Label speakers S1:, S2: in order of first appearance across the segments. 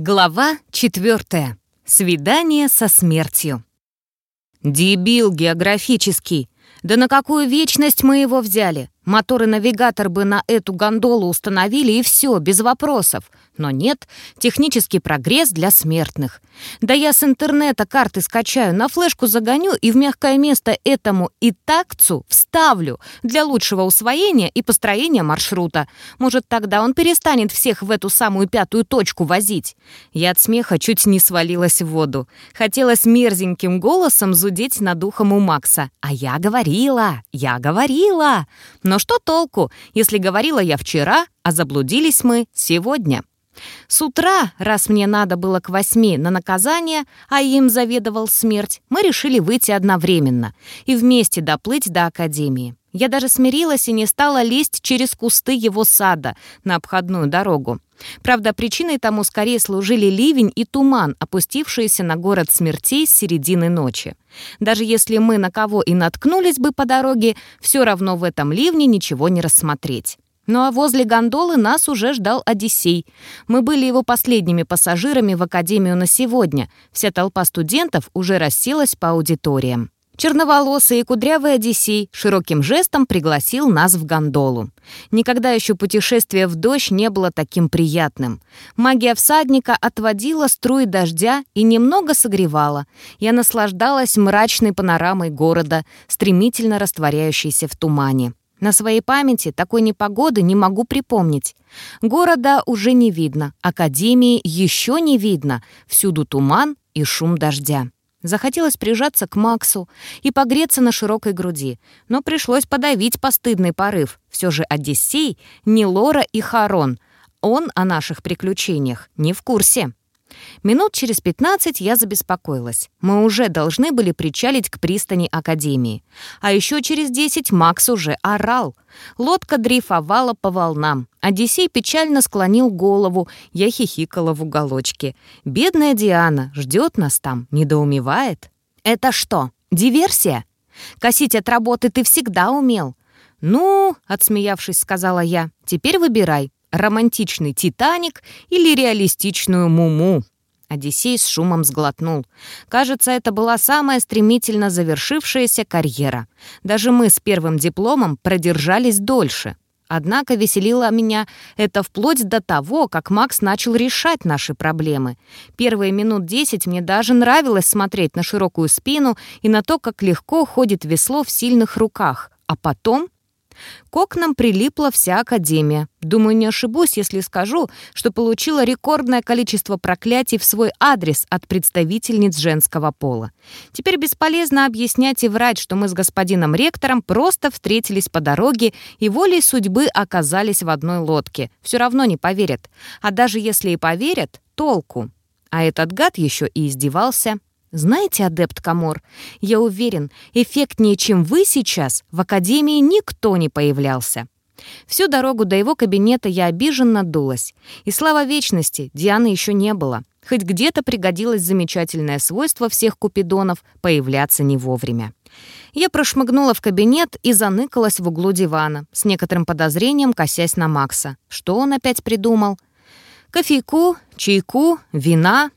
S1: Глава четвертая. Свидание со смертью. Дебил географический. Да на какую вечность мы его взяли? Мотор и навигатор бы на эту гондолу установили, и все, без вопросов. Но нет, технический прогресс для смертных. Да я с интернета карты скачаю, на флешку загоню и в мягкое место этому и такцу вставлю для лучшего усвоения и построения маршрута. Может, тогда он перестанет всех в эту самую пятую точку возить. Я от смеха чуть не свалилась в воду. Хотелось мерзеньким голосом зудеть над ухом у Макса. А я говорила, я говорила. Но что толку, если говорила я вчера, а заблудились мы сегодня? С утра, раз мне надо было к восьми на наказание, а им заведовал смерть, мы решили выйти одновременно и вместе доплыть до академии. Я даже смирилась и не стала лезть через кусты его сада на обходную дорогу. Правда, причиной тому скорее служили ливень и туман, опустившиеся на город смертей с середины ночи. Даже если мы на кого и наткнулись бы по дороге, все равно в этом ливне ничего не рассмотреть. Ну а возле гондолы нас уже ждал Одиссей. Мы были его последними пассажирами в Академию на сегодня. Вся толпа студентов уже расселась по аудиториям. Черноволосый и кудрявый Одиссей широким жестом пригласил нас в гондолу. Никогда еще путешествие в дождь не было таким приятным. Магия всадника отводила струи дождя и немного согревала. Я наслаждалась мрачной панорамой города, стремительно растворяющейся в тумане. На своей памяти такой непогоды не могу припомнить. Города уже не видно, академии еще не видно, всюду туман и шум дождя. Захотелось прижаться к Максу и погреться на широкой груди, но пришлось подавить постыдный порыв. Все же Одиссей не Лора и Харон. Он о наших приключениях не в курсе. Минут через пятнадцать я забеспокоилась. Мы уже должны были причалить к пристани Академии. А еще через десять Макс уже орал. Лодка дрейфовала по волнам. Одиссей печально склонил голову. Я хихикала в уголочке. Бедная Диана ждет нас там, недоумевает. «Это что, диверсия? Косить от работы ты всегда умел». «Ну», — отсмеявшись, сказала я, — «теперь выбирай, романтичный «Титаник» или реалистичную «Муму». Одиссей с шумом сглотнул. Кажется, это была самая стремительно завершившаяся карьера. Даже мы с первым дипломом продержались дольше. Однако веселило меня это вплоть до того, как Макс начал решать наши проблемы. Первые минут десять мне даже нравилось смотреть на широкую спину и на то, как легко ходит весло в сильных руках. А потом к окнам прилипла вся Академия. Думаю, не ошибусь, если скажу, что получила рекордное количество проклятий в свой адрес от представительниц женского пола. Теперь бесполезно объяснять и врать, что мы с господином ректором просто встретились по дороге и волей судьбы оказались в одной лодке. Все равно не поверят. А даже если и поверят, толку. А этот гад еще и издевался. Знаете, адепт Камор, я уверен, эффектнее, чем вы сейчас, в Академии никто не появлялся. Всю дорогу до его кабинета я обиженно дулась. И слава вечности, Дианы еще не было. Хоть где-то пригодилось замечательное свойство всех купидонов появляться не вовремя. Я прошмыгнула в кабинет и заныкалась в углу дивана, с некоторым подозрением косясь на Макса. Что он опять придумал? Кофейку, чайку, вина.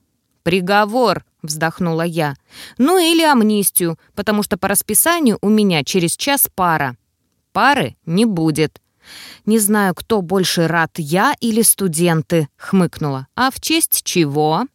S1: Приговор, — вздохнула я. «Ну или амнистию, потому что по расписанию у меня через час пара». «Пары не будет». «Не знаю, кто больше рад, я или студенты», — хмыкнула. «А в честь чего?»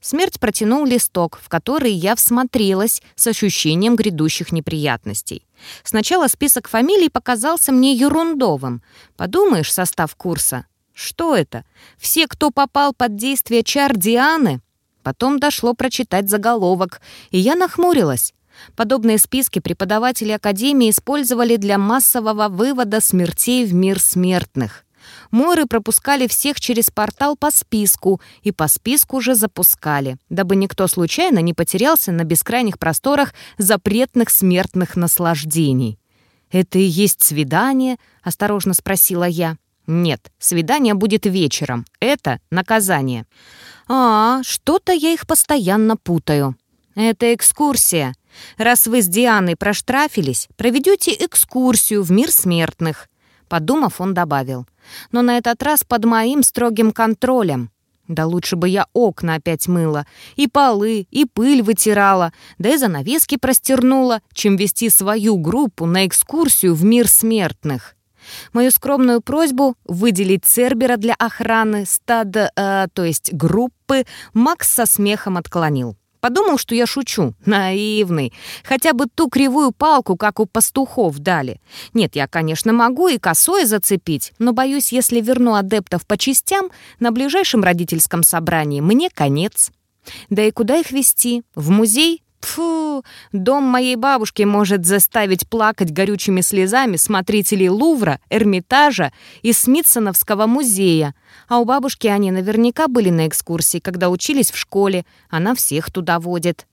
S1: Смерть протянул листок, в который я всмотрелась с ощущением грядущих неприятностей. Сначала список фамилий показался мне ерундовым. Подумаешь, состав курса. Что это? Все, кто попал под действие чар Дианы? Потом дошло прочитать заголовок, и я нахмурилась. Подобные списки преподаватели Академии использовали для массового вывода смертей в мир смертных. Моры пропускали всех через портал по списку, и по списку же запускали, дабы никто случайно не потерялся на бескрайних просторах запретных смертных наслаждений. «Это и есть свидание?» — осторожно спросила я. «Нет, свидание будет вечером. Это наказание». «А, что-то я их постоянно путаю. Это экскурсия. Раз вы с Дианой проштрафились, проведете экскурсию в мир смертных». Подумав, он добавил. «Но на этот раз под моим строгим контролем». Да лучше бы я окна опять мыла, и полы, и пыль вытирала, да и занавески простернула, чем вести свою группу на экскурсию в мир смертных. Мою скромную просьбу выделить Цербера для охраны стада, э, то есть группы, Макс со смехом отклонил. Подумал, что я шучу. Наивный. Хотя бы ту кривую палку, как у пастухов, дали. Нет, я, конечно, могу и косой зацепить, но боюсь, если верну адептов по частям, на ближайшем родительском собрании мне конец. Да и куда их вести? В музей? Фу, дом моей бабушки может заставить плакать горючими слезами смотрителей Лувра, Эрмитажа и Смитсоновского музея. А у бабушки они наверняка были на экскурсии, когда учились в школе. Она всех туда водит.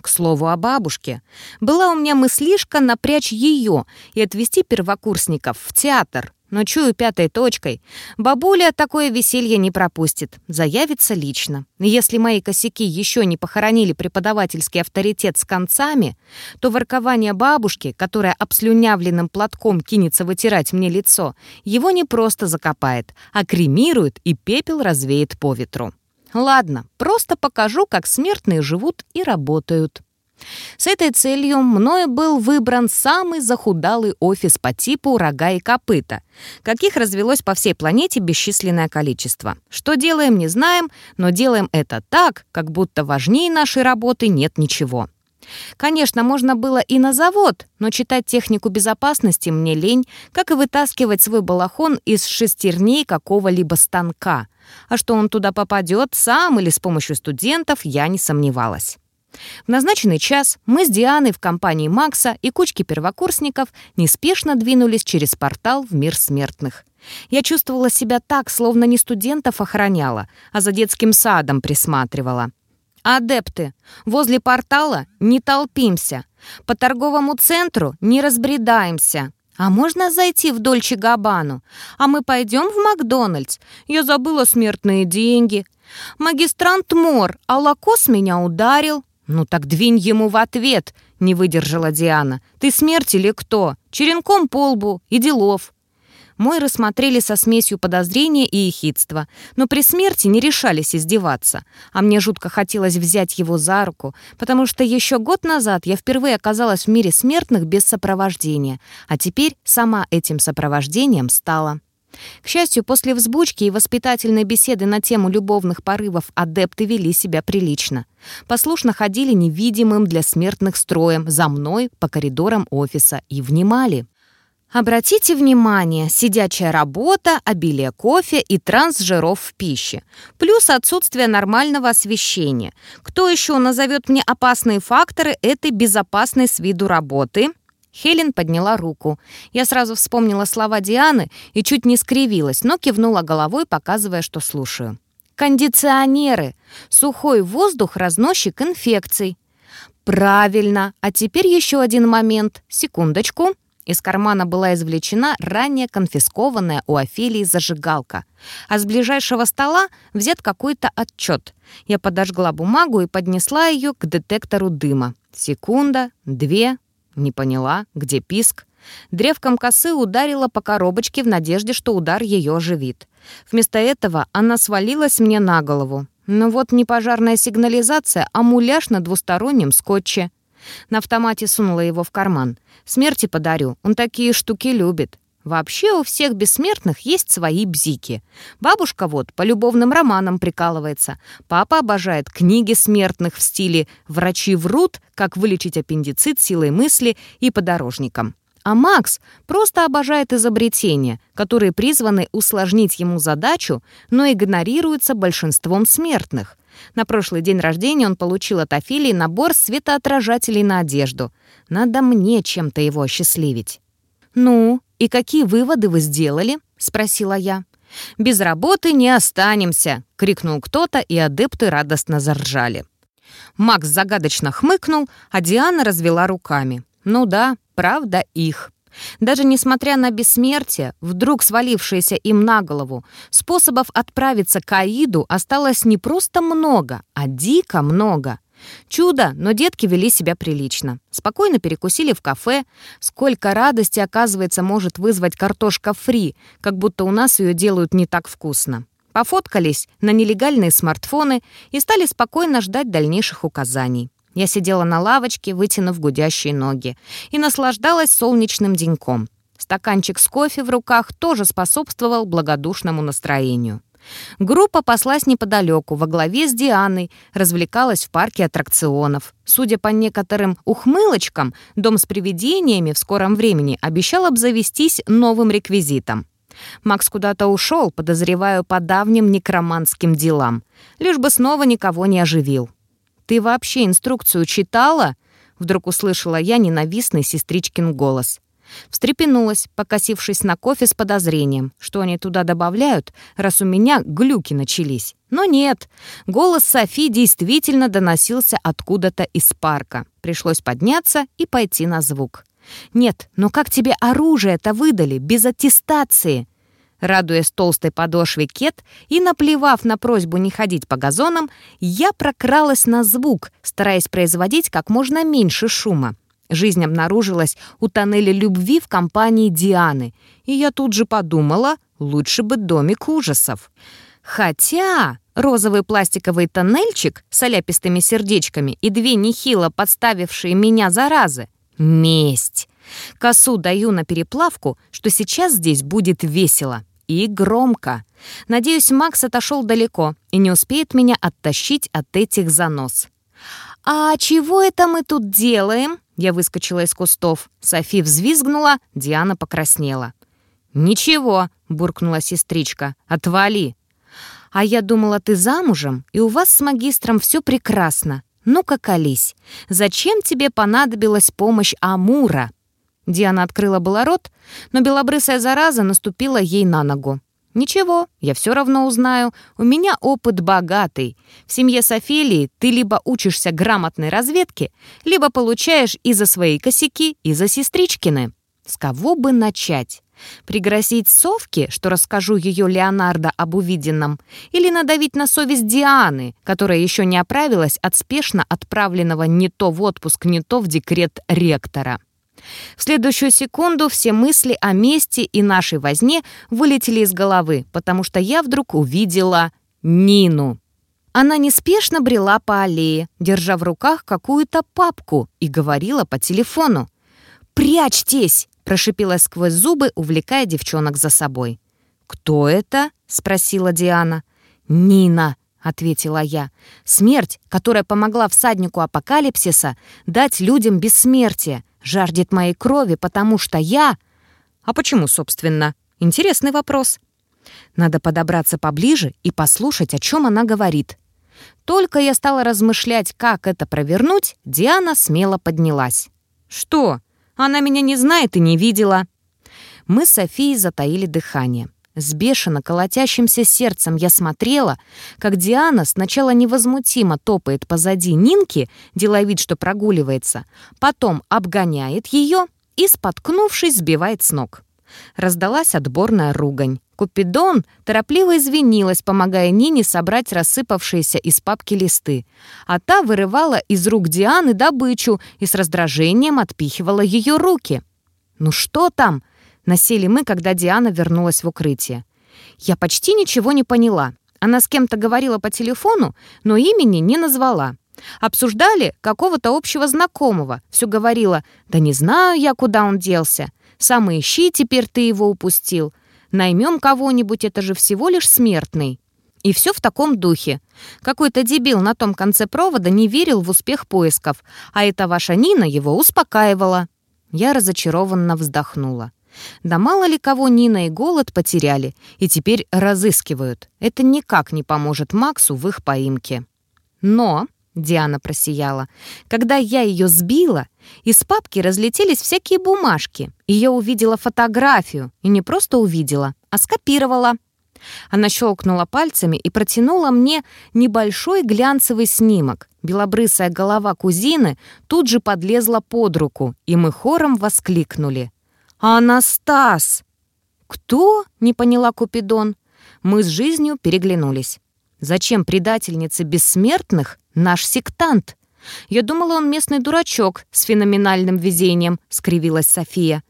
S1: К слову о бабушке. Была у меня мыслишка напрячь ее и отвезти первокурсников в театр но чую пятой точкой. Бабуля такое веселье не пропустит, заявится лично. Если мои косяки еще не похоронили преподавательский авторитет с концами, то воркование бабушки, которая обслюнявленным платком кинется вытирать мне лицо, его не просто закопает, а кремирует и пепел развеет по ветру. Ладно, просто покажу, как смертные живут и работают. С этой целью мною был выбран самый захудалый офис по типу «Рога и копыта», каких развелось по всей планете бесчисленное количество. Что делаем, не знаем, но делаем это так, как будто важнее нашей работы нет ничего. Конечно, можно было и на завод, но читать технику безопасности мне лень, как и вытаскивать свой балахон из шестерней какого-либо станка. А что он туда попадет, сам или с помощью студентов, я не сомневалась. В назначенный час мы с Дианой в компании Макса и кучки первокурсников неспешно двинулись через портал в мир смертных. Я чувствовала себя так, словно не студентов охраняла, а за детским садом присматривала. «Адепты, возле портала не толпимся, по торговому центру не разбредаемся. А можно зайти в Дольче Габану? А мы пойдем в Макдональдс? Я забыла смертные деньги. Магистрант Мор, а Лакос меня ударил. «Ну так двинь ему в ответ!» — не выдержала Диана. «Ты смерть или кто? Черенком по лбу и делов!» Мой рассмотрели со смесью подозрения и ехидства, но при смерти не решались издеваться. А мне жутко хотелось взять его за руку, потому что еще год назад я впервые оказалась в мире смертных без сопровождения, а теперь сама этим сопровождением стала. К счастью, после взбучки и воспитательной беседы на тему любовных порывов адепты вели себя прилично. Послушно ходили невидимым для смертных строем за мной по коридорам офиса и внимали. Обратите внимание, сидячая работа, обилие кофе и трансжиров в пище. Плюс отсутствие нормального освещения. Кто еще назовет мне опасные факторы этой безопасной с виду работы? Хелен подняла руку. Я сразу вспомнила слова Дианы и чуть не скривилась, но кивнула головой, показывая, что слушаю. «Кондиционеры! Сухой воздух — разносчик инфекций!» «Правильно! А теперь еще один момент. Секундочку!» Из кармана была извлечена ранее конфискованная у Офелии зажигалка. А с ближайшего стола взят какой-то отчет. Я подожгла бумагу и поднесла ее к детектору дыма. Секунда, две, не поняла, где писк. Древком косы ударила по коробочке в надежде, что удар ее оживит. Вместо этого она свалилась мне на голову. Но ну вот не пожарная сигнализация, а муляж на двустороннем скотче. На автомате сунула его в карман. Смерти подарю, он такие штуки любит. Вообще у всех бессмертных есть свои бзики. Бабушка вот по любовным романам прикалывается. Папа обожает книги смертных в стиле «Врачи врут. Как вылечить аппендицит силой мысли и подорожником». А Макс просто обожает изобретения, которые призваны усложнить ему задачу, но игнорируются большинством смертных. На прошлый день рождения он получил от Афилии набор светоотражателей на одежду. Надо мне чем-то его осчастливить. «Ну, и какие выводы вы сделали?» — спросила я. «Без работы не останемся!» — крикнул кто-то, и адепты радостно заржали. Макс загадочно хмыкнул, а Диана развела руками. «Ну да, правда их». Даже несмотря на бессмертие, вдруг свалившееся им на голову, способов отправиться к Аиду осталось не просто много, а дико много. Чудо, но детки вели себя прилично. Спокойно перекусили в кафе. Сколько радости, оказывается, может вызвать картошка фри, как будто у нас ее делают не так вкусно. пофоткались на нелегальные смартфоны и стали спокойно ждать дальнейших указаний. Я сидела на лавочке, вытянув гудящие ноги, и наслаждалась солнечным деньком. Стаканчик с кофе в руках тоже способствовал благодушному настроению. Группа паслась неподалеку, во главе с Дианой, развлекалась в парке аттракционов. Судя по некоторым ухмылочкам, дом с привидениями в скором времени обещал обзавестись новым реквизитом. Макс куда-то ушел, подозреваю, по давним некроманским делам. Лишь бы снова никого не оживил. «Ты вообще инструкцию читала?» Вдруг услышала я ненавистный сестричкин голос. Встрепенулась, покосившись на кофе с подозрением, что они туда добавляют, раз у меня глюки начались. Но нет, голос Софи действительно доносился откуда-то из парка. Пришлось подняться и пойти на звук. «Нет, но как тебе оружие-то выдали, без аттестации?» Радуясь толстой подошве кет и наплевав на просьбу не ходить по газонам, я прокралась на звук, стараясь производить как можно меньше шума. Жизнь обнаружилась у тоннеля любви в компании Дианы, и я тут же подумала, лучше бы домик ужасов. Хотя розовый пластиковый тоннельчик с оляпистыми сердечками и две нехило подставившие меня заразы — месть. Косу даю на переплавку, что сейчас здесь будет весело и громко. Надеюсь, Макс отошел далеко и не успеет меня оттащить от этих занос. «А чего это мы тут делаем?» Я выскочила из кустов. Софи взвизгнула, Диана покраснела. «Ничего», — буркнула сестричка, — «отвали». «А я думала, ты замужем, и у вас с магистром все прекрасно. Ну-ка, колись. Зачем тебе понадобилась помощь Амура?» Диана открыла было рот, но белобрысая зараза наступила ей на ногу. «Ничего, я все равно узнаю. У меня опыт богатый. В семье Софелии ты либо учишься грамотной разведке, либо получаешь и за свои косяки, и за сестричкины. С кого бы начать? Пригрозить Совке, что расскажу ее Леонардо об увиденном, или надавить на совесть Дианы, которая еще не оправилась от спешно отправленного не то в отпуск, не то в декрет ректора?» В следующую секунду все мысли о месте и нашей возне вылетели из головы, потому что я вдруг увидела Нину. Она неспешно брела по аллее, держа в руках какую-то папку и говорила по телефону. «Прячьтесь!» — прошипела сквозь зубы, увлекая девчонок за собой. «Кто это?» — спросила Диана. «Нина», — ответила я. «Смерть, которая помогла всаднику апокалипсиса дать людям бессмертие жаждет моей крови, потому что я... А почему, собственно? Интересный вопрос. Надо подобраться поближе и послушать, о чем она говорит. Только я стала размышлять, как это провернуть, Диана смело поднялась. «Что? Она меня не знает и не видела». Мы с Софией затаили дыхание. С бешено колотящимся сердцем я смотрела, как Диана сначала невозмутимо топает позади Нинки, делая вид, что прогуливается, потом обгоняет ее и, споткнувшись, сбивает с ног. Раздалась отборная ругань. Купидон торопливо извинилась, помогая Нине собрать рассыпавшиеся из папки листы, а та вырывала из рук Дианы добычу и с раздражением отпихивала ее руки. «Ну что там?» Насели мы, когда Диана вернулась в укрытие. Я почти ничего не поняла. Она с кем-то говорила по телефону, но имени не назвала. Обсуждали какого-то общего знакомого. Все говорила, да не знаю я, куда он делся. Сам ищи, теперь ты его упустил. Наймем кого-нибудь, это же всего лишь смертный. И все в таком духе. Какой-то дебил на том конце провода не верил в успех поисков, а эта ваша Нина его успокаивала. Я разочарованно вздохнула. Да мало ли кого Нина и голод потеряли, и теперь разыскивают. Это никак не поможет Максу в их поимке. Но, Диана просияла, когда я ее сбила, из папки разлетелись всякие бумажки, и я увидела фотографию, и не просто увидела, а скопировала. Она щелкнула пальцами и протянула мне небольшой глянцевый снимок. Белобрысая голова кузины тут же подлезла под руку, и мы хором воскликнули. «Анастас!» «Кто?» — не поняла Купидон. Мы с жизнью переглянулись. «Зачем предательнице бессмертных наш сектант?» «Я думала, он местный дурачок с феноменальным везением», — скривилась София.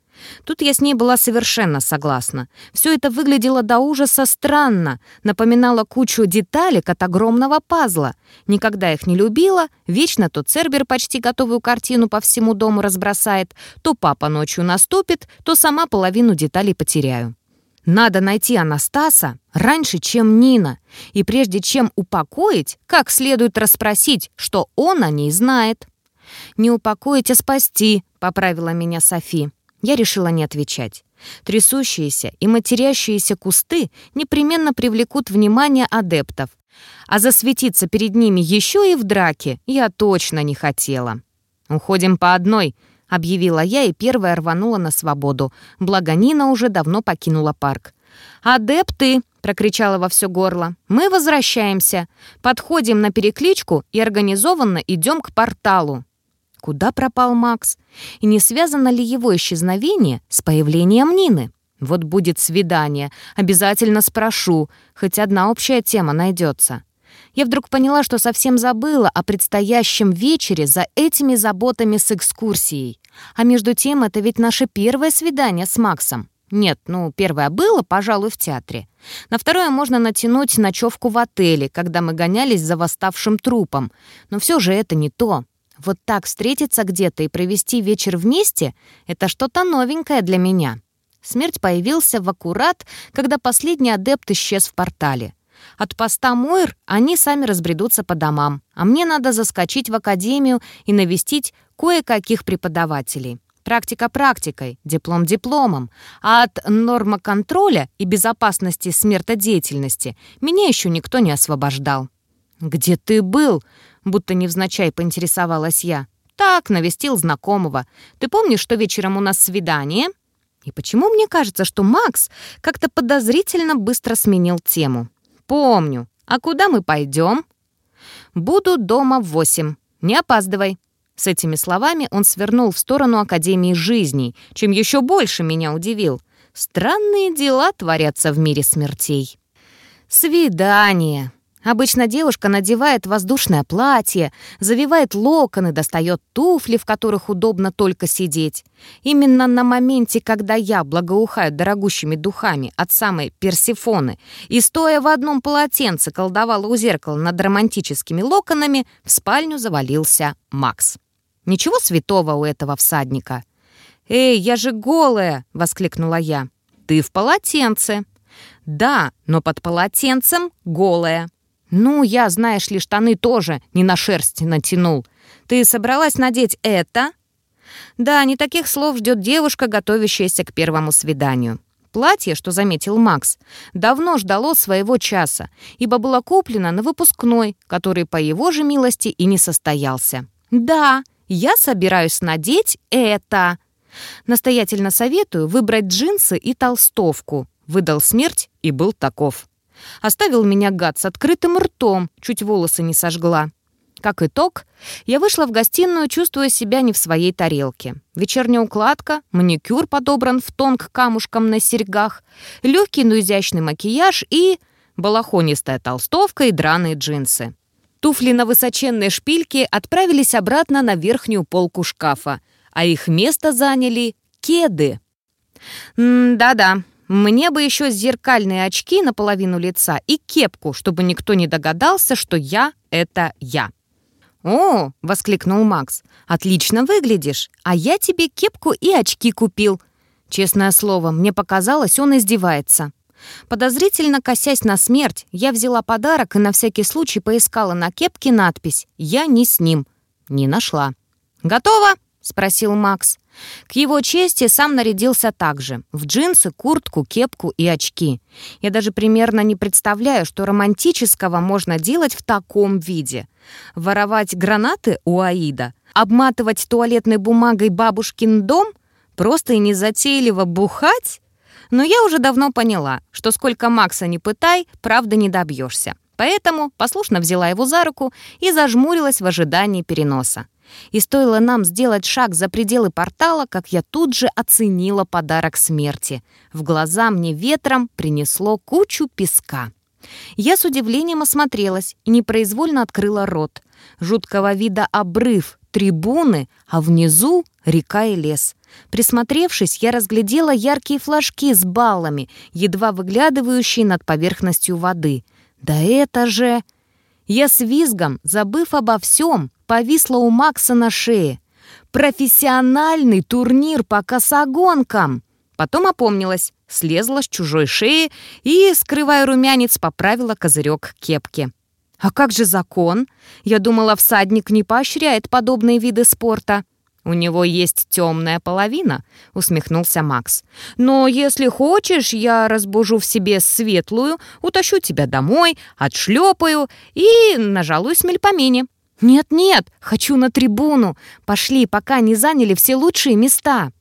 S1: Тут я с ней была совершенно согласна. Все это выглядело до ужаса странно, напоминало кучу деталек от огромного пазла. Никогда их не любила, вечно то Цербер почти готовую картину по всему дому разбросает, то папа ночью наступит, то сама половину деталей потеряю. Надо найти Анастаса раньше, чем Нина, и прежде чем упокоить, как следует расспросить, что он о ней знает. «Не упокоить, а спасти», — поправила меня Софи. Я решила не отвечать. Трясущиеся и матерящиеся кусты непременно привлекут внимание адептов, а засветиться перед ними еще и в драке я точно не хотела. «Уходим по одной», — объявила я и первая рванула на свободу, благо Нина уже давно покинула парк. «Адепты!» — прокричала во все горло. «Мы возвращаемся. Подходим на перекличку и организованно идем к порталу». Куда пропал Макс? И не связано ли его исчезновение с появлением Нины? Вот будет свидание, обязательно спрошу, хоть одна общая тема найдется. Я вдруг поняла, что совсем забыла о предстоящем вечере за этими заботами с экскурсией. А между тем, это ведь наше первое свидание с Максом. Нет, ну, первое было, пожалуй, в театре. На второе можно натянуть ночевку в отеле, когда мы гонялись за восставшим трупом. Но все же это не то. Вот так встретиться где-то и провести вечер вместе — это что-то новенькое для меня. Смерть появился в аккурат, когда последний адепт исчез в портале. От поста Мойр они сами разбредутся по домам, а мне надо заскочить в академию и навестить кое-каких преподавателей. Практика практикой, диплом дипломом, а от нормоконтроля и безопасности смертодеятельности меня еще никто не освобождал. «Где ты был?» будто невзначай поинтересовалась я. «Так, навестил знакомого. Ты помнишь, что вечером у нас свидание?» И почему мне кажется, что Макс как-то подозрительно быстро сменил тему? «Помню. А куда мы пойдем?» «Буду дома в восемь. Не опаздывай». С этими словами он свернул в сторону Академии жизней, чем еще больше меня удивил. Странные дела творятся в мире смертей. «Свидание. Обычно девушка надевает воздушное платье, завивает локоны, достает туфли, в которых удобно только сидеть. Именно на моменте, когда я благоухаю дорогущими духами от самой Персифоны и, стоя в одном полотенце, колдовала у зеркала над романтическими локонами, в спальню завалился Макс. Ничего святого у этого всадника. «Эй, я же голая!» — воскликнула я. «Ты в полотенце!» «Да, но под полотенцем голая!» «Ну, я, знаешь ли, штаны тоже не на шерсть натянул. Ты собралась надеть это?» Да, не таких слов ждет девушка, готовящаяся к первому свиданию. Платье, что заметил Макс, давно ждало своего часа, ибо было куплено на выпускной, который по его же милости и не состоялся. «Да, я собираюсь надеть это!» «Настоятельно советую выбрать джинсы и толстовку», — выдал смерть и был таков. Оставил меня гад с открытым ртом, чуть волосы не сожгла. Как итог, я вышла в гостиную, чувствуя себя не в своей тарелке. Вечерняя укладка, маникюр подобран в тон к камушкам на серьгах, легкий, но изящный макияж и балахонистая толстовка и драные джинсы. Туфли на высоченной шпильке отправились обратно на верхнюю полку шкафа, а их место заняли кеды. Да-да, мне бы еще зеркальные очки на половину лица и кепку, чтобы никто не догадался, что я — это я. «О!» — воскликнул Макс. «Отлично выглядишь, а я тебе кепку и очки купил». Честное слово, мне показалось, он издевается. Подозрительно косясь на смерть, я взяла подарок и на всякий случай поискала на кепке надпись «Я не с ним». Не нашла. «Готово?» — спросил Макс. К его чести сам нарядился так же. В джинсы, куртку, кепку и очки. Я даже примерно не представляю, что романтического можно делать в таком виде. Воровать гранаты у Аида? Обматывать туалетной бумагой бабушкин дом? Просто и незатейливо бухать? Но я уже давно поняла, что сколько Макса не пытай, правда не добьешься. Поэтому послушно взяла его за руку и зажмурилась в ожидании переноса. И стоило нам сделать шаг за пределы портала, как я тут же оценила подарок смерти. В глаза мне ветром принесло кучу песка. Я с удивлением осмотрелась и непроизвольно открыла рот. Жуткого вида обрыв, трибуны, а внизу река и лес. Присмотревшись, я разглядела яркие флажки с баллами, едва выглядывающие над поверхностью воды. Да это же... Я с визгом, забыв обо всем, повисла у Макса на шее. Профессиональный турнир по косогонкам! Потом опомнилась, слезла с чужой шеи и, скрывая румянец, поправила козырек кепки. «А как же закон? Я думала, всадник не поощряет подобные виды спорта». «У него есть темная половина», — усмехнулся Макс. «Но если хочешь, я разбужу в себе светлую, утащу тебя домой, отшлепаю и нажалуюсь мельпомене». «Нет-нет, хочу на трибуну. Пошли, пока не заняли все лучшие места».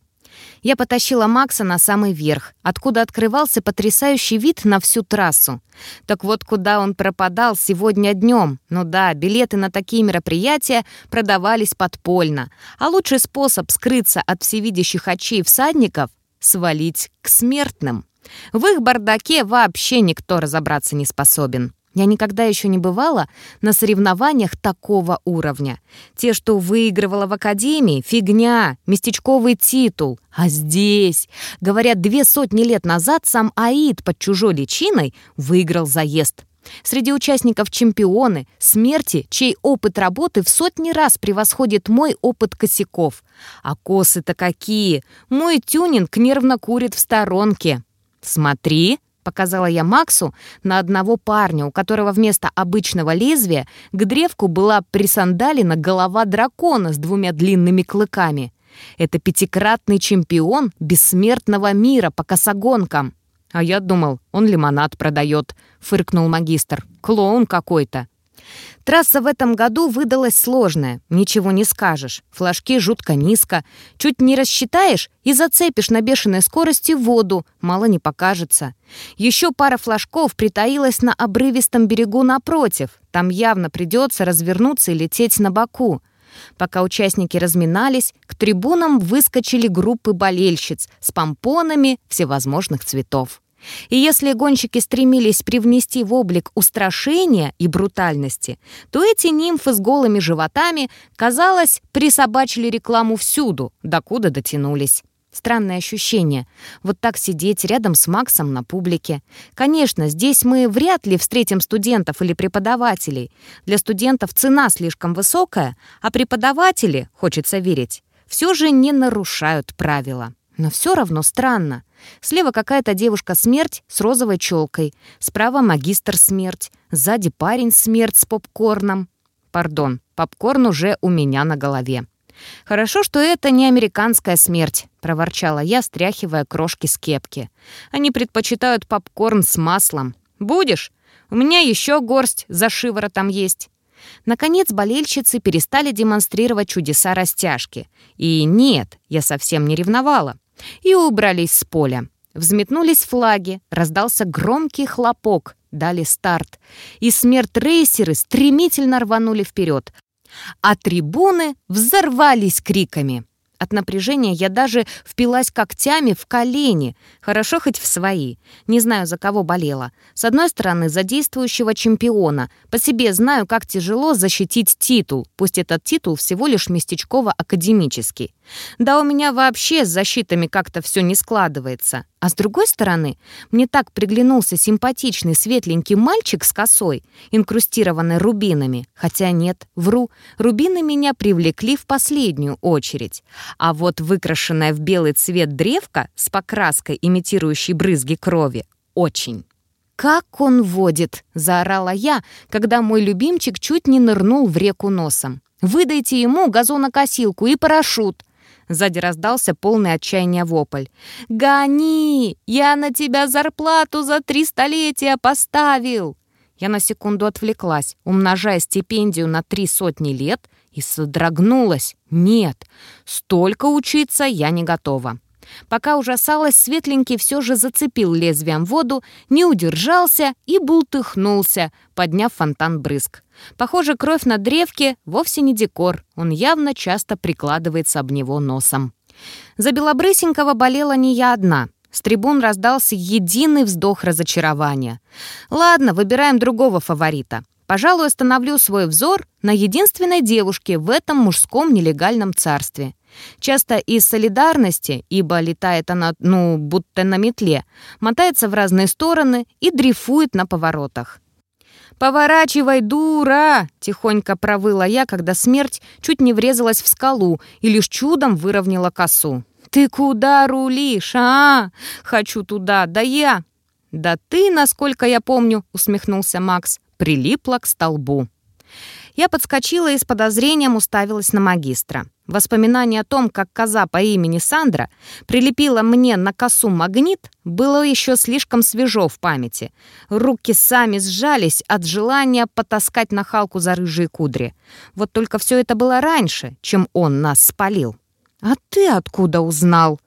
S1: Я потащила Макса на самый верх, откуда открывался потрясающий вид на всю трассу. Так вот, куда он пропадал сегодня днем? Ну да, билеты на такие мероприятия продавались подпольно. А лучший способ скрыться от всевидящих очей всадников — свалить к смертным. В их бардаке вообще никто разобраться не способен. Я никогда еще не бывала на соревнованиях такого уровня. Те, что выигрывала в академии, фигня, местечковый титул. А здесь, говорят, две сотни лет назад сам Аид под чужой личиной выиграл заезд. Среди участников чемпионы, смерти, чей опыт работы в сотни раз превосходит мой опыт косяков. А косы-то какие! Мой тюнинг нервно курит в сторонке. «Смотри!» Показала я Максу на одного парня, у которого вместо обычного лезвия к древку была присандалена голова дракона с двумя длинными клыками. Это пятикратный чемпион бессмертного мира по косогонкам. А я думал, он лимонад продает, фыркнул магистр. Клоун какой-то. Трасса в этом году выдалась сложная, ничего не скажешь. Флажки жутко низко. Чуть не рассчитаешь и зацепишь на бешеной скорости воду, мало не покажется. Еще пара флажков притаилась на обрывистом берегу напротив. Там явно придется развернуться и лететь на боку. Пока участники разминались, к трибунам выскочили группы болельщиц с помпонами всевозможных цветов. И если гонщики стремились привнести в облик устрашения и брутальности, то эти нимфы с голыми животами, казалось, присобачили рекламу всюду, докуда дотянулись. Странное ощущение. Вот так сидеть рядом с Максом на публике. Конечно, здесь мы вряд ли встретим студентов или преподавателей. Для студентов цена слишком высокая, а преподаватели, хочется верить, все же не нарушают правила. Но все равно странно. Слева какая-то девушка-смерть с розовой челкой, справа магистр-смерть, сзади парень-смерть с попкорном. Пардон, попкорн уже у меня на голове. «Хорошо, что это не американская смерть», — проворчала я, стряхивая крошки с кепки. «Они предпочитают попкорн с маслом. Будешь? У меня еще горсть за шиворотом есть». Наконец болельщицы перестали демонстрировать чудеса растяжки. И нет, я совсем не ревновала и убрались с поля. Взметнулись флаги, раздался громкий хлопок, дали старт. И смерть-рейсеры стремительно рванули вперед, а трибуны взорвались криками. От напряжения я даже впилась когтями в колени. Хорошо хоть в свои. Не знаю, за кого болела. С одной стороны, за действующего чемпиона. По себе знаю, как тяжело защитить титул, пусть этот титул всего лишь местечково-академический. Да у меня вообще с защитами как-то все не складывается. А с другой стороны, мне так приглянулся симпатичный светленький мальчик с косой, инкрустированной рубинами. Хотя нет, вру, рубины меня привлекли в последнюю очередь. А вот выкрашенная в белый цвет древка с покраской, имитирующей брызги крови, очень. «Как он водит!» — заорала я, когда мой любимчик чуть не нырнул в реку носом. «Выдайте ему газонокосилку и парашют!» Сзади раздался полный отчаяния вопль. «Гони! Я на тебя зарплату за три столетия поставил!» Я на секунду отвлеклась, умножая стипендию на три сотни лет, и содрогнулась. «Нет, столько учиться я не готова». Пока ужасалась, светленький все же зацепил лезвием воду, не удержался и бултыхнулся, подняв фонтан брызг. Похоже, кровь на древке вовсе не декор, он явно часто прикладывается об него носом. За Белобрысенького болела не я одна. С трибун раздался единый вздох разочарования. «Ладно, выбираем другого фаворита. Пожалуй, остановлю свой взор на единственной девушке в этом мужском нелегальном царстве. Часто из солидарности, ибо летает она, ну, будто на метле, мотается в разные стороны и дрейфует на поворотах. «Поворачивай, дура!» — тихонько провыла я, когда смерть чуть не врезалась в скалу и лишь чудом выровняла косу. «Ты куда рулишь, а? Хочу туда, да я!» «Да ты, насколько я помню», — усмехнулся Макс, прилипла к столбу. Я подскочила и с подозрением уставилась на магистра. Воспоминание о том, как коза по имени Сандра прилепила мне на косу магнит, было еще слишком свежо в памяти. Руки сами сжались от желания потаскать нахалку за рыжие кудри. Вот только все это было раньше, чем он нас спалил. «А ты откуда узнал?»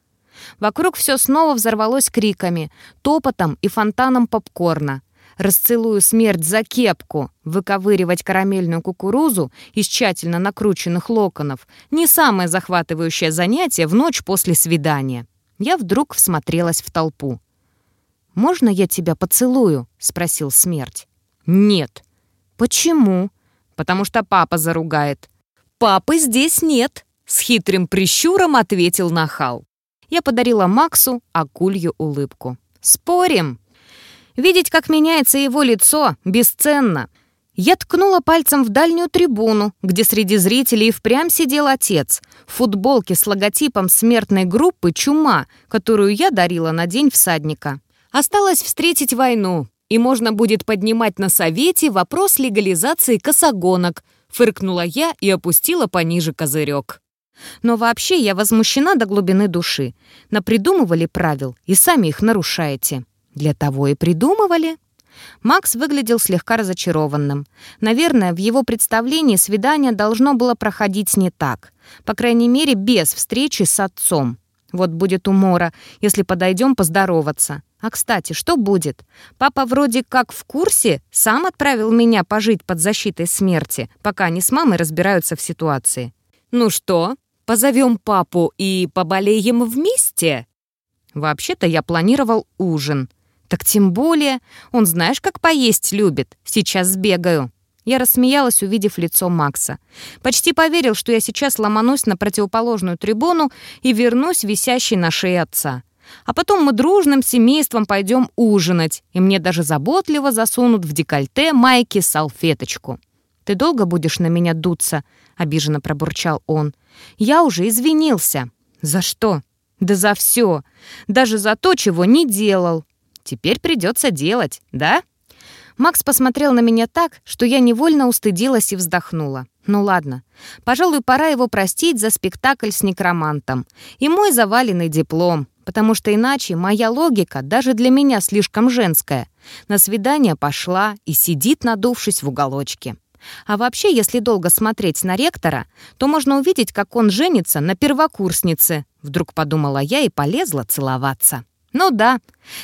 S1: Вокруг все снова взорвалось криками, топотом и фонтаном попкорна. Расцелую смерть за кепку. Выковыривать карамельную кукурузу из тщательно накрученных локонов — не самое захватывающее занятие в ночь после свидания. Я вдруг всмотрелась в толпу. «Можно я тебя поцелую?» — спросил смерть. «Нет». «Почему?» «Потому что папа заругает». «Папы здесь нет», — с хитрым прищуром ответил нахал. Я подарила Максу акулью улыбку. «Спорим?» Видеть, как меняется его лицо, бесценно. Я ткнула пальцем в дальнюю трибуну, где среди зрителей впрямь сидел отец, в футболке с логотипом смертной группы «Чума», которую я дарила на День всадника. Осталось встретить войну, и можно будет поднимать на совете вопрос легализации косогонок, фыркнула я и опустила пониже козырек. Но вообще я возмущена до глубины души. Напридумывали правил и сами их нарушаете. Для того и придумывали. Макс выглядел слегка разочарованным. Наверное, в его представлении свидание должно было проходить не так. По крайней мере, без встречи с отцом. Вот будет умора, если подойдем поздороваться. А, кстати, что будет? Папа вроде как в курсе, сам отправил меня пожить под защитой смерти, пока они с мамой разбираются в ситуации. Ну что, позовем папу и поболеем вместе? Вообще-то я планировал ужин. Так тем более, он знаешь, как поесть любит. Сейчас сбегаю. Я рассмеялась, увидев лицо Макса. Почти поверил, что я сейчас ломанусь на противоположную трибуну и вернусь висящей на шее отца. А потом мы дружным семейством пойдем ужинать, и мне даже заботливо засунут в декольте майки салфеточку. «Ты долго будешь на меня дуться?» — обиженно пробурчал он. «Я уже извинился». «За что?» «Да за все. Даже за то, чего не делал. Теперь придется делать, да?» Макс посмотрел на меня так, что я невольно устыдилась и вздохнула. Ну ладно, пожалуй, пора его простить за спектакль с некромантом и мой заваленный диплом, потому что иначе моя логика даже для меня слишком женская. На свидание пошла и сидит, надувшись в уголочке. А вообще, если долго смотреть на ректора, то можно увидеть, как он женится на первокурснице. Вдруг подумала я и полезла целоваться. Ну да,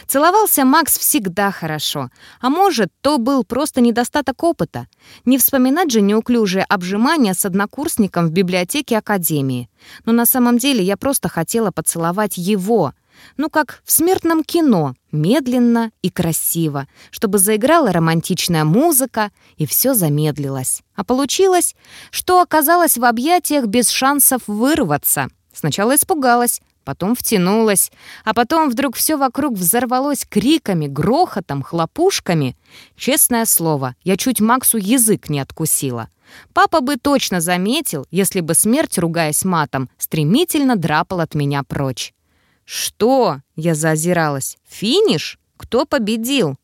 S1: целовался Макс всегда хорошо. А может, то был просто недостаток опыта. Не вспоминать же неуклюжее обжимание с однокурсником в библиотеке Академии. Но на самом деле я просто хотела поцеловать его. Ну, как в смертном кино, медленно и красиво, чтобы заиграла романтичная музыка, и все замедлилось. А получилось, что оказалось в объятиях без шансов вырваться. Сначала испугалась, потом втянулась, а потом вдруг все вокруг взорвалось криками, грохотом, хлопушками. Честное слово, я чуть Максу язык не откусила. Папа бы точно заметил, если бы смерть, ругаясь матом, стремительно драпал от меня прочь. «Что?» — я заозиралась. «Финиш? Кто победил?»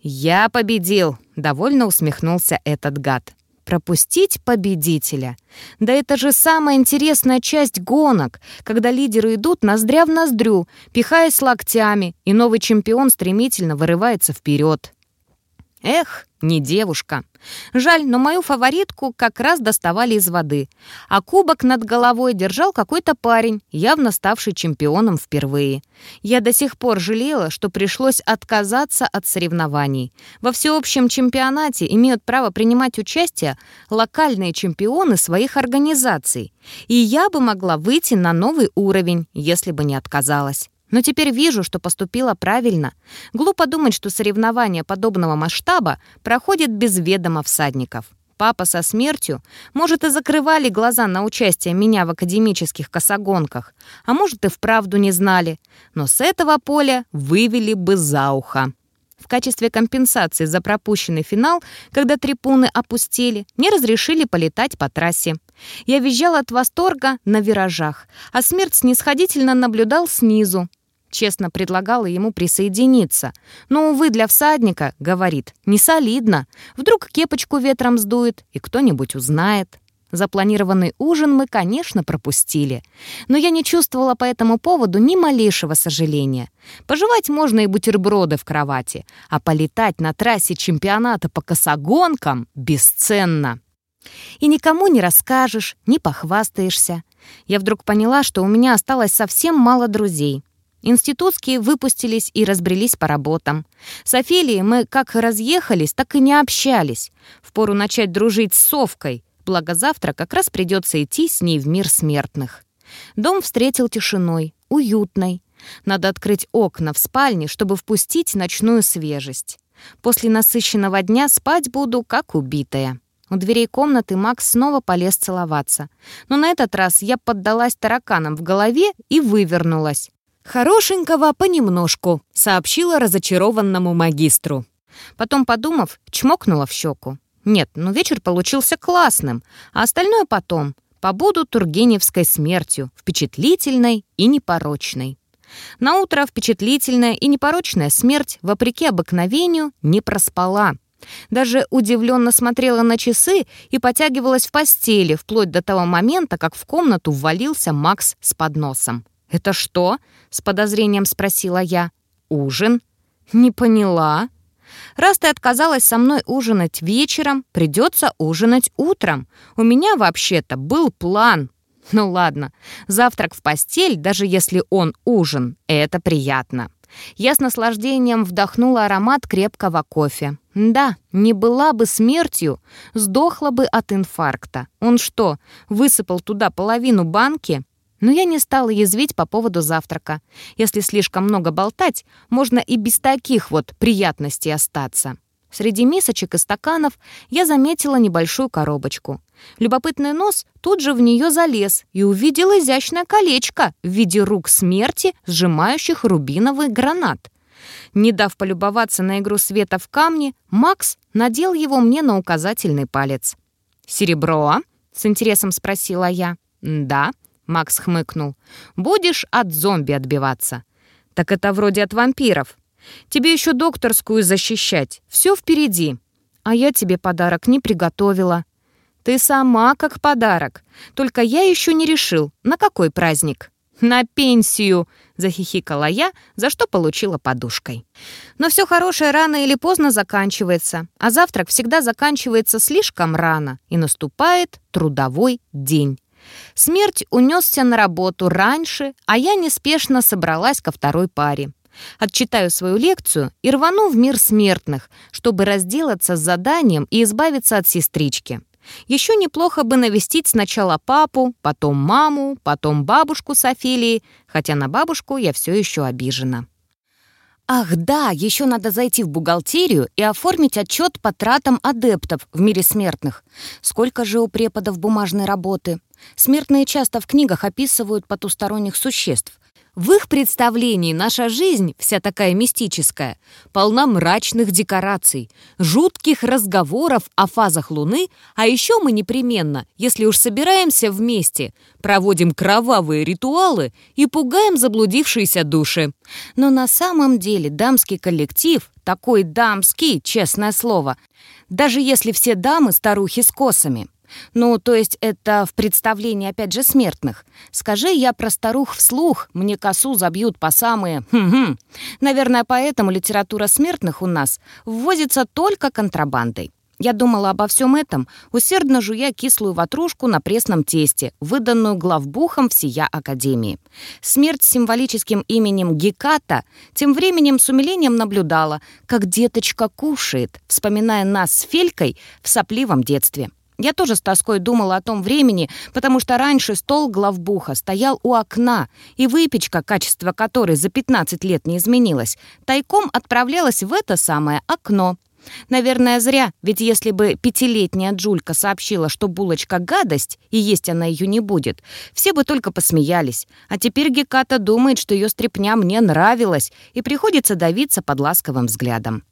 S1: «Я победил», — довольно усмехнулся этот гад. Пропустить победителя. Да это же самая интересная часть гонок, когда лидеры идут ноздря в ноздрю, пихаясь локтями, и новый чемпион стремительно вырывается вперед. Эх, не девушка. Жаль, но мою фаворитку как раз доставали из воды. А кубок над головой держал какой-то парень, явно ставший чемпионом впервые. Я до сих пор жалела, что пришлось отказаться от соревнований. Во всеобщем чемпионате имеют право принимать участие локальные чемпионы своих организаций. И я бы могла выйти на новый уровень, если бы не отказалась. Но теперь вижу, что поступила правильно. Глупо думать, что соревнования подобного масштаба проходят без ведома всадников. папа со смертью, может, и закрывали глаза на участие меня в академических косогонках, а может, и вправду не знали, но с этого поля вывели бы за ухо. В качестве компенсации за пропущенный финал, когда трипуны опустили, не разрешили полетать по трассе. Я визжал от восторга на виражах, а смерть снисходительно наблюдал снизу. Честно предлагала ему присоединиться. Но, увы, для всадника, говорит, не солидно. Вдруг кепочку ветром сдует, и кто-нибудь узнает. Запланированный ужин мы, конечно, пропустили. Но я не чувствовала по этому поводу ни малейшего сожаления. Пожевать можно и бутерброды в кровати, а полетать на трассе чемпионата по косогонкам бесценно. И никому не расскажешь, не похвастаешься. Я вдруг поняла, что у меня осталось совсем мало друзей. Институтские выпустились и разбрелись по работам. С Офелией мы как разъехались, так и не общались. Впору начать дружить с Совкой, благо завтра как раз придется идти с ней в мир смертных. Дом встретил тишиной, уютной. Надо открыть окна в спальне, чтобы впустить ночную свежесть. После насыщенного дня спать буду, как убитая. У дверей комнаты Макс снова полез целоваться. Но на этот раз я поддалась тараканам в голове и вывернулась. «Хорошенького понемножку», — сообщила разочарованному магистру. Потом, подумав, чмокнула в щеку. Нет, ну вечер получился классным, а остальное потом. Побуду Тургеневской смертью, впечатлительной и непорочной. На утро впечатлительная и непорочная смерть, вопреки обыкновению, не проспала. Даже удивленно смотрела на часы и потягивалась в постели, вплоть до того момента, как в комнату ввалился Макс с подносом. «Это что?» — с подозрением спросила я. «Ужин?» «Не поняла». Раз ты отказалась со мной ужинать вечером, придется ужинать утром. У меня вообще-то был план. Ну ладно, завтрак в постель, даже если он ужин, это приятно. Я с наслаждением вдохнула аромат крепкого кофе. Да, не была бы смертью, сдохла бы от инфаркта. Он что, высыпал туда половину банки? Но я не стала язвить по поводу завтрака. Если слишком много болтать, можно и без таких вот приятностей остаться. Среди мисочек и стаканов я заметила небольшую коробочку. Любопытный нос тут же в нее залез и увидел изящное колечко в виде рук смерти, сжимающих рубиновый гранат. Не дав полюбоваться на игру света в камне, Макс надел его мне на указательный палец. «Серебро?» — с интересом спросила я. «Да», Макс хмыкнул. «Будешь от зомби отбиваться». «Так это вроде от вампиров. Тебе еще докторскую защищать. Все впереди». «А я тебе подарок не приготовила». «Ты сама как подарок. Только я еще не решил, на какой праздник». «На пенсию!» — захихикала я, за что получила подушкой. Но все хорошее рано или поздно заканчивается, а завтрак всегда заканчивается слишком рано, и наступает трудовой день. Смерть унесся на работу раньше, а я неспешно собралась ко второй паре. Отчитаю свою лекцию и рвану в мир смертных, чтобы разделаться с заданием и избавиться от сестрички. Еще неплохо бы навестить сначала папу, потом маму, потом бабушку с Офелией, хотя на бабушку я все еще обижена. Ах да, еще надо зайти в бухгалтерию и оформить отчет по тратам адептов в мире смертных. Сколько же у преподов бумажной работы? Смертные часто в книгах описывают потусторонних существ. В их представлении наша жизнь, вся такая мистическая, полна мрачных декораций, жутких разговоров о фазах Луны, а еще мы непременно, если уж собираемся вместе, проводим кровавые ритуалы и пугаем заблудившиеся души. Но на самом деле дамский коллектив, такой дамский, честное слово, даже если все дамы старухи с косами – ну, то есть это в представлении, опять же, смертных. Скажи я про старух вслух, мне косу забьют по самые... Хм-хм. Наверное, поэтому литература смертных у нас ввозится только контрабандой. Я думала обо всем этом, усердно жуя кислую ватрушку на пресном тесте, выданную главбухом всея Академии. Смерть с символическим именем Геката тем временем с умилением наблюдала, как деточка кушает, вспоминая нас с Фелькой в сопливом детстве. Я тоже с тоской думала о том времени, потому что раньше стол главбуха стоял у окна, и выпечка, качество которой за 15 лет не изменилось, тайком отправлялась в это самое окно. Наверное, зря, ведь если бы пятилетняя Джулька сообщила, что булочка — гадость, и есть она ее не будет, все бы только посмеялись. А теперь Геката думает, что ее стряпня мне нравилась, и приходится давиться под ласковым взглядом.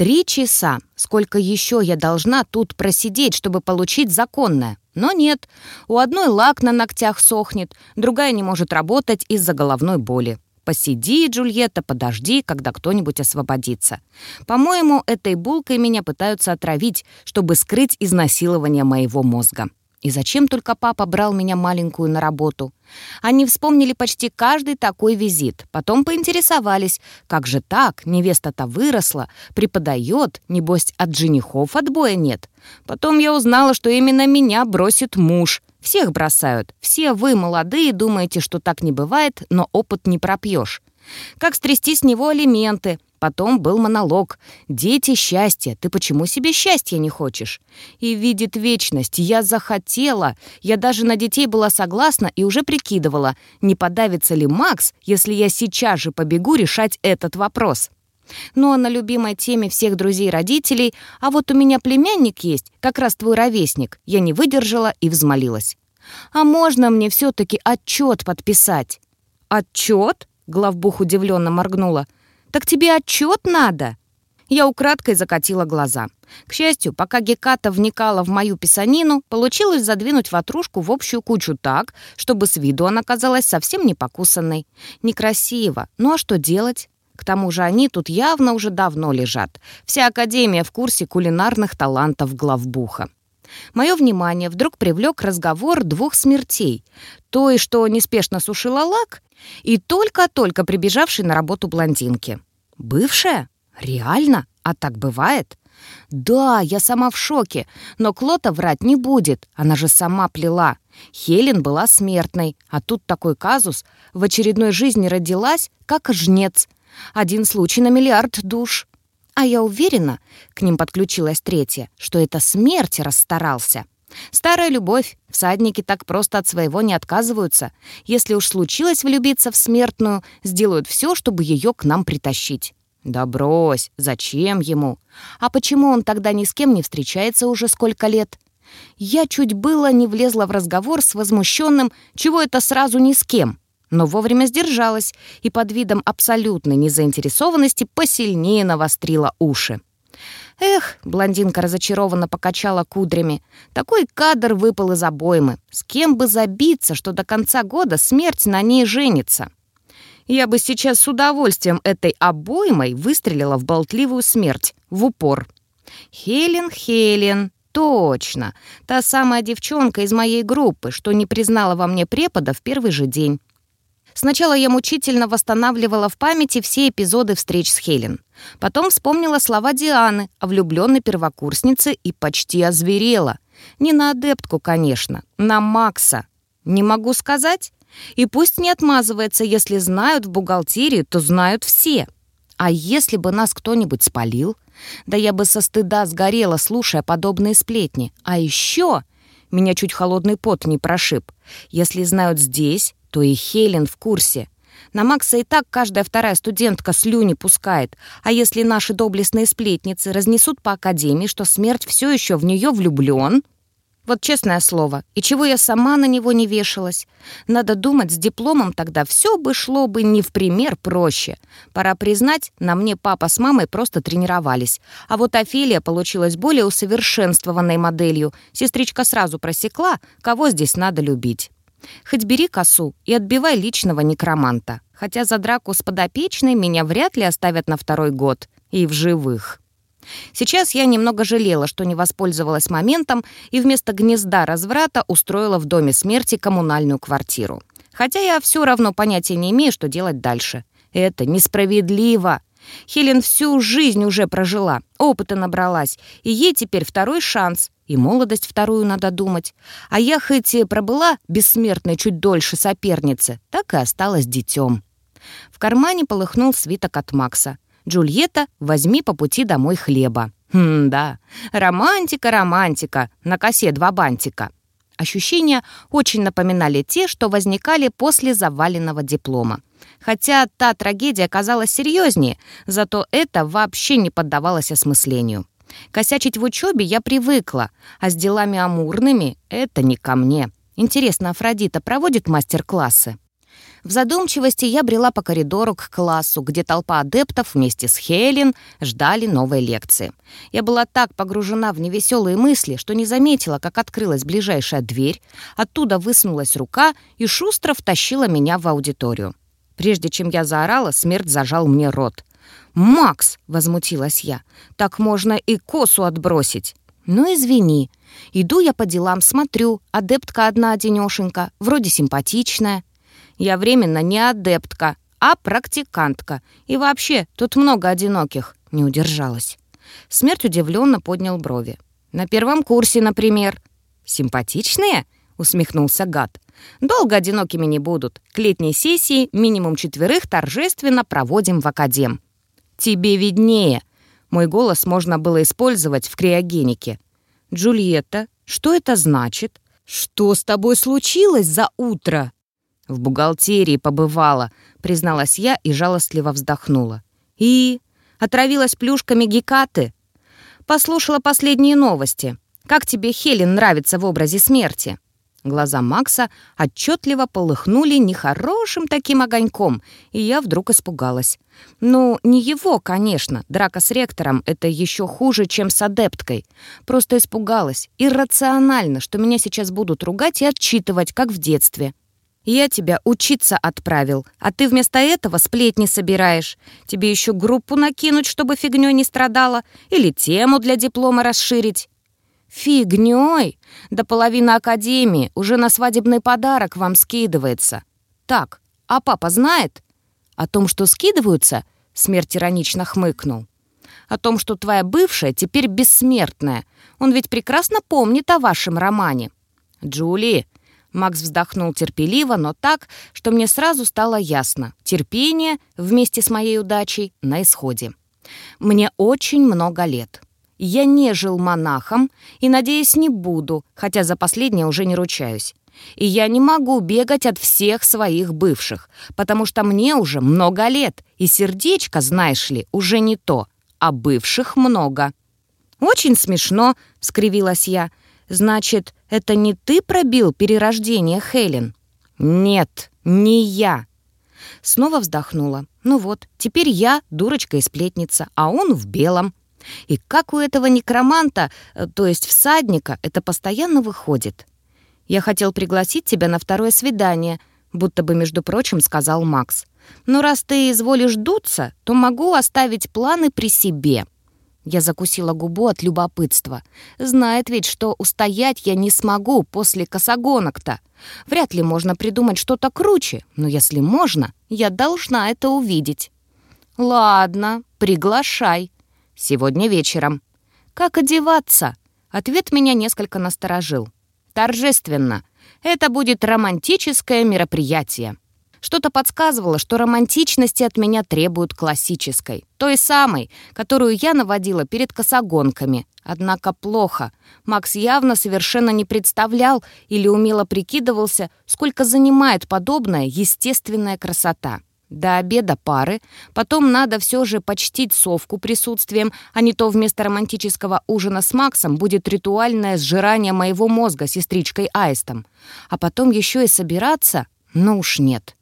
S1: Три часа. Сколько еще я должна тут просидеть, чтобы получить законное? Но нет. У одной лак на ногтях сохнет, другая не может работать из-за головной боли. Посиди, Джульетта, подожди, когда кто-нибудь освободится. По-моему, этой булкой меня пытаются отравить, чтобы скрыть изнасилование моего мозга. И зачем только папа брал меня маленькую на работу? Они вспомнили почти каждый такой визит. Потом поинтересовались, как же так, невеста-то выросла, преподает, небось, от женихов отбоя нет. Потом я узнала, что именно меня бросит муж. Всех бросают. Все вы, молодые, думаете, что так не бывает, но опыт не пропьешь. Как стрясти с него алименты? Потом был монолог. «Дети счастья, ты почему себе счастья не хочешь?» И видит вечность. Я захотела. Я даже на детей была согласна и уже прикидывала, не подавится ли Макс, если я сейчас же побегу решать этот вопрос. Ну а на любимой теме всех друзей-родителей, а вот у меня племянник есть, как раз твой ровесник, я не выдержала и взмолилась. «А можно мне все-таки отчет подписать?» «Отчет?» — главбух удивленно моргнула. «Так тебе отчет надо?» Я украдкой закатила глаза. К счастью, пока Геката вникала в мою писанину, получилось задвинуть ватрушку в общую кучу так, чтобы с виду она казалась совсем не покусанной. Некрасиво. Ну а что делать? К тому же они тут явно уже давно лежат. Вся Академия в курсе кулинарных талантов главбуха. Мое внимание вдруг привлек разговор двух смертей. Той, что неспешно сушила лак, и только-только прибежавшей на работу блондинки. Бывшая? Реально? А так бывает? Да, я сама в шоке, но Клота врать не будет, она же сама плела. Хелен была смертной, а тут такой казус. В очередной жизни родилась, как жнец. Один случай на миллиард душ. А я уверена, к ним подключилась третья, что это смерть расстарался. Старая любовь. Всадники так просто от своего не отказываются. Если уж случилось влюбиться в смертную, сделают все, чтобы ее к нам притащить. Да брось, зачем ему? А почему он тогда ни с кем не встречается уже сколько лет? Я чуть было не влезла в разговор с возмущенным, чего это сразу ни с кем, но вовремя сдержалась и под видом абсолютной незаинтересованности посильнее навострила уши. Эх, блондинка разочарованно покачала кудрями. Такой кадр выпал из обоймы. С кем бы забиться, что до конца года смерть на ней женится? Я бы сейчас с удовольствием этой обоймой выстрелила в болтливую смерть, в упор. Хелен, Хелен, точно. Та самая девчонка из моей группы, что не признала во мне препода в первый же день. Сначала я мучительно восстанавливала в памяти все эпизоды встреч с Хелен. Потом вспомнила слова Дианы о влюбленной первокурснице и почти озверела. Не на адептку, конечно, на Макса. Не могу сказать. И пусть не отмазывается, если знают в бухгалтерии, то знают все. А если бы нас кто-нибудь спалил? Да я бы со стыда сгорела, слушая подобные сплетни. А еще меня чуть холодный пот не прошиб. Если знают здесь, то и Хелен в курсе. На Макса и так каждая вторая студентка слюни пускает. А если наши доблестные сплетницы разнесут по академии, что смерть все еще в нее влюблен... Вот честное слово, и чего я сама на него не вешалась? Надо думать, с дипломом тогда все бы шло бы не в пример проще. Пора признать, на мне папа с мамой просто тренировались. А вот Офелия получилась более усовершенствованной моделью. Сестричка сразу просекла, кого здесь надо любить. Хоть бери косу и отбивай личного некроманта. Хотя за драку с подопечной меня вряд ли оставят на второй год. И в живых. Сейчас я немного жалела, что не воспользовалась моментом и вместо гнезда разврата устроила в доме смерти коммунальную квартиру. Хотя я все равно понятия не имею, что делать дальше. Это несправедливо. Хелен всю жизнь уже прожила, опыта набралась, и ей теперь второй шанс, и молодость вторую надо думать. А я хоть и пробыла бессмертной чуть дольше соперницы, так и осталась детем. В кармане полыхнул свиток от Макса. «Джульетта, возьми по пути домой хлеба». Хм, да, романтика, романтика, на косе два бантика. Ощущения очень напоминали те, что возникали после заваленного диплома. Хотя та трагедия казалась серьезнее, зато это вообще не поддавалось осмыслению. Косячить в учебе я привыкла, а с делами амурными — это не ко мне. Интересно, Афродита проводит мастер-классы? В задумчивости я брела по коридору к классу, где толпа адептов вместе с Хелен ждали новой лекции. Я была так погружена в невеселые мысли, что не заметила, как открылась ближайшая дверь, оттуда высунулась рука и шустро втащила меня в аудиторию. Прежде чем я заорала, смерть зажал мне рот. «Макс!» — возмутилась я. «Так можно и косу отбросить!» «Ну, извини. Иду я по делам, смотрю. Адептка одна одинёшенька, вроде симпатичная. Я временно не адептка, а практикантка. И вообще, тут много одиноких. Не удержалась. Смерть удивленно поднял брови. На первом курсе, например. Симпатичные? усмехнулся гад. Долго одинокими не будут. К летней сессии минимум четверых торжественно проводим в академ. Тебе виднее. Мой голос можно было использовать в криогенике. Джульетта, что это значит? Что с тобой случилось за утро? «В бухгалтерии побывала», — призналась я и жалостливо вздохнула. «И? Отравилась плюшками гекаты?» «Послушала последние новости. Как тебе Хелен нравится в образе смерти?» Глаза Макса отчетливо полыхнули нехорошим таким огоньком, и я вдруг испугалась. Ну, не его, конечно. Драка с ректором — это еще хуже, чем с адепткой. Просто испугалась. Иррационально, что меня сейчас будут ругать и отчитывать, как в детстве. Я тебя учиться отправил, а ты вместо этого сплетни собираешь. Тебе еще группу накинуть, чтобы фигней не страдала, или тему для диплома расширить. Фигней? До половины академии уже на свадебный подарок вам скидывается. Так, а папа знает? О том, что скидываются? Смерть иронично хмыкнул. О том, что твоя бывшая теперь бессмертная. Он ведь прекрасно помнит о вашем романе. Джули, Макс вздохнул терпеливо, но так, что мне сразу стало ясно. Терпение вместе с моей удачей на исходе. Мне очень много лет. Я не жил монахом и, надеюсь, не буду, хотя за последнее уже не ручаюсь. И я не могу бегать от всех своих бывших, потому что мне уже много лет, и сердечко, знаешь ли, уже не то, а бывших много. «Очень смешно», — скривилась я, Значит, это не ты пробил перерождение, Хелен? Нет, не я. Снова вздохнула. Ну вот, теперь я дурочка и сплетница, а он в белом. И как у этого некроманта, э, то есть всадника, это постоянно выходит. Я хотел пригласить тебя на второе свидание, будто бы, между прочим, сказал Макс. Но раз ты изволишь дуться, то могу оставить планы при себе. Я закусила губу от любопытства. Знает ведь, что устоять я не смогу после косогонок-то. Вряд ли можно придумать что-то круче, но если можно, я должна это увидеть. Ладно, приглашай. Сегодня вечером. Как одеваться? Ответ меня несколько насторожил. Торжественно. Это будет романтическое мероприятие. Что-то подсказывало, что романтичности от меня требуют классической. Той самой, которую я наводила перед косогонками. Однако плохо. Макс явно совершенно не представлял или умело прикидывался, сколько занимает подобная естественная красота. До обеда пары, потом надо все же почтить совку присутствием, а не то вместо романтического ужина с Максом будет ритуальное сжирание моего мозга сестричкой Аистом. А потом еще и собираться? Ну уж нет.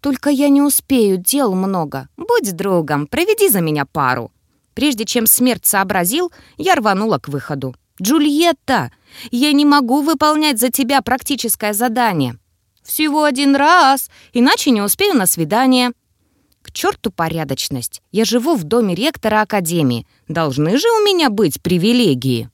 S1: Только я не успею, дел много. Будь другом, проведи за меня пару». Прежде чем смерть сообразил, я рванула к выходу. «Джульетта, я не могу выполнять за тебя практическое задание». «Всего один раз, иначе не успею на свидание». «К черту порядочность! Я живу в доме ректора Академии. Должны же у меня быть привилегии».